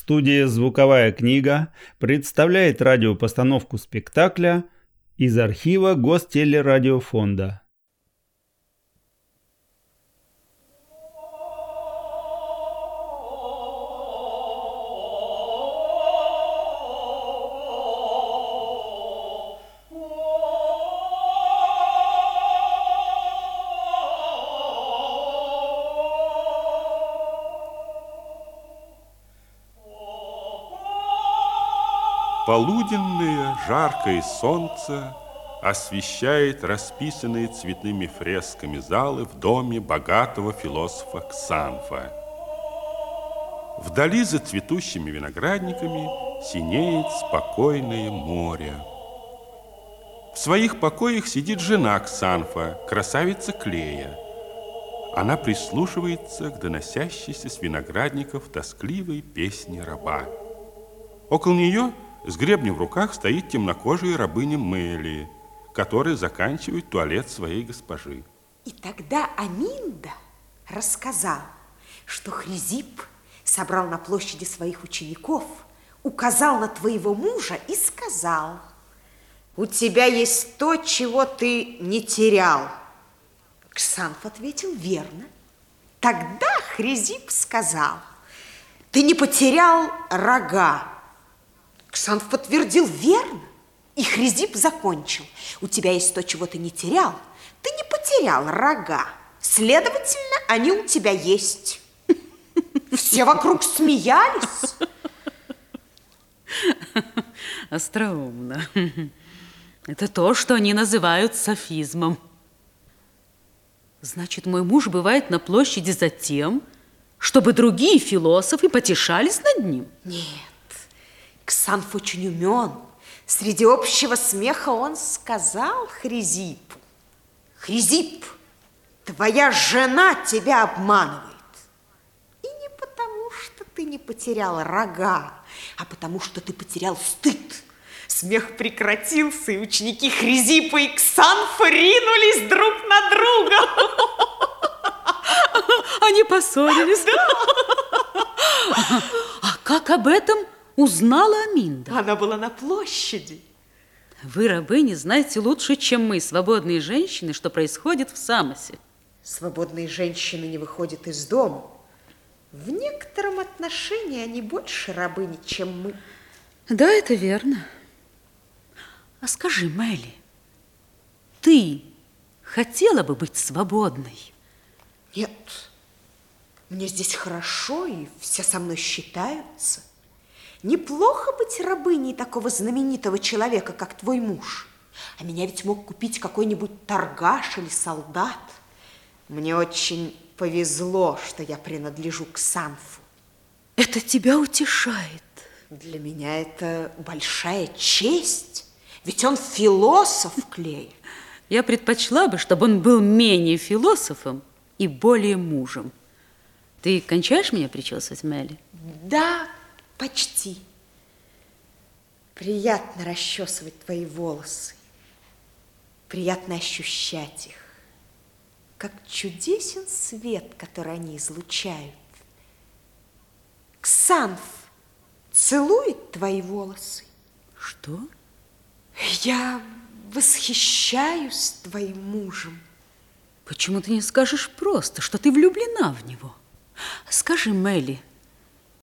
Студия «Звуковая книга» представляет радиопостановку спектакля из архива Гостелерадиофонда. Полуденное жаркое солнце освещает расписанные цветными фресками залы в доме богатого философа Ксанфа. Вдали за цветущими виноградниками синеет спокойное море. В своих покоях сидит жена Ксанфа, красавица Клея. Она прислушивается к доносящейся с виноградников тоскливой песне раба. Около нее – с гребнем в руках стоит темнокожая рабыня Мэли, которая заканчивает туалет своей госпожи. И тогда Аминда рассказал, что Хризип собрал на площади своих учеников, указал на твоего мужа и сказал, у тебя есть то, чего ты не терял. Ксанф ответил верно. Тогда Хризип сказал, ты не потерял рога, Ксанф подтвердил верно. И Хризип закончил. У тебя есть то, чего ты не терял. Ты не потерял рога. Следовательно, они у тебя есть. Все вокруг смеялись. Остроумно. Это то, что они называют софизмом. Значит, мой муж бывает на площади за тем, чтобы другие философы потешались над ним? Нет. Ксанф очень умен. Среди общего смеха он сказал Хризипу, Хризип, твоя жена тебя обманывает. И не потому, что ты не потерял рога, а потому, что ты потерял стыд. Смех прекратился, и ученики Хризипа и Ксанфа ринулись друг на друга. Они поссорились. А как об этом узнала Аминда? Она была на площади. Вы, рабы, не знаете лучше, чем мы, свободные женщины, что происходит в Самосе. Свободные женщины не выходят из дома. В некотором отношении они больше рабыни, чем мы. Да, это верно. А скажи, Мелли, ты хотела бы быть свободной? Нет, мне здесь хорошо, и все со мной считаются. Неплохо быть рабыней такого знаменитого человека, как твой муж. А меня ведь мог купить какой-нибудь торгаш или солдат. Мне очень повезло, что я принадлежу к Санфу. Это тебя утешает. Для меня это большая честь. Ведь он философ, Клей. Я предпочла бы, чтобы он был менее философом и более мужем. Ты кончаешь меня причесывать, Мелли? Да, Почти. Приятно расчесывать твои волосы. Приятно ощущать их. Как чудесен свет, который они излучают. Ксанф целует твои волосы. Что? Я восхищаюсь твоим мужем. Почему ты не скажешь просто, что ты влюблена в него? Скажи, Мелли,